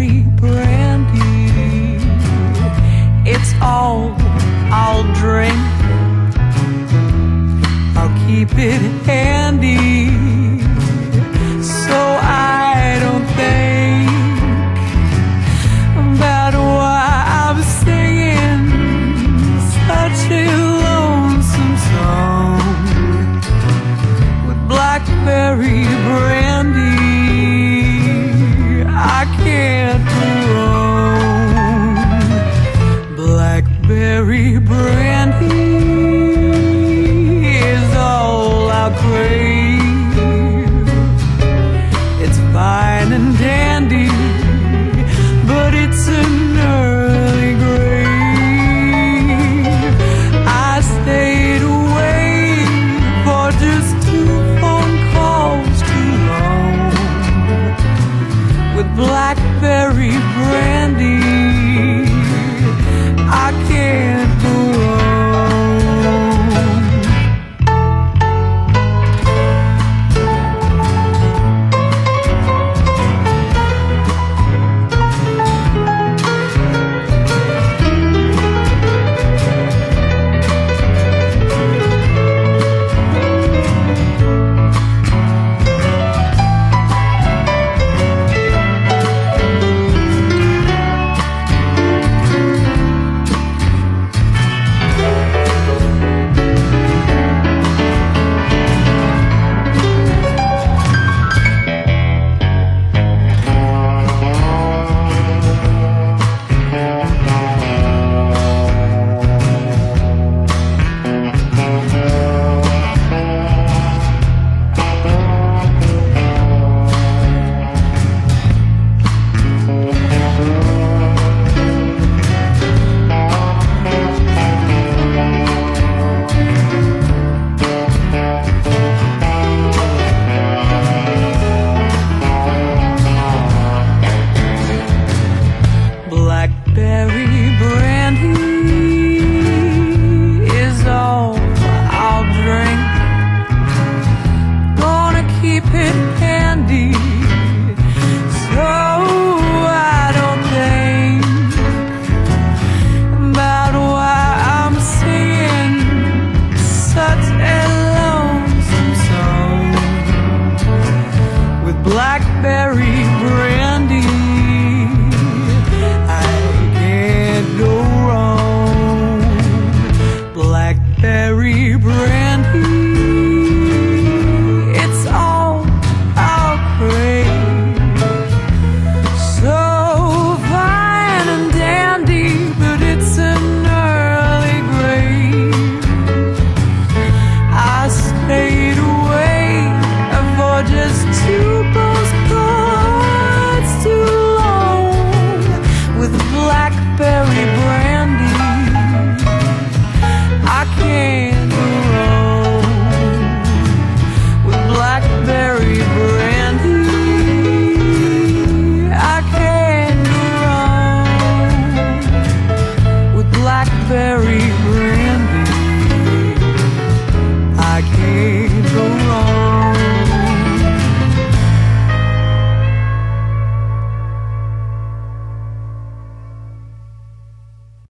cherry brandy. It's all I'll drink. I'll keep it handy. brandy blackberry brim. very room.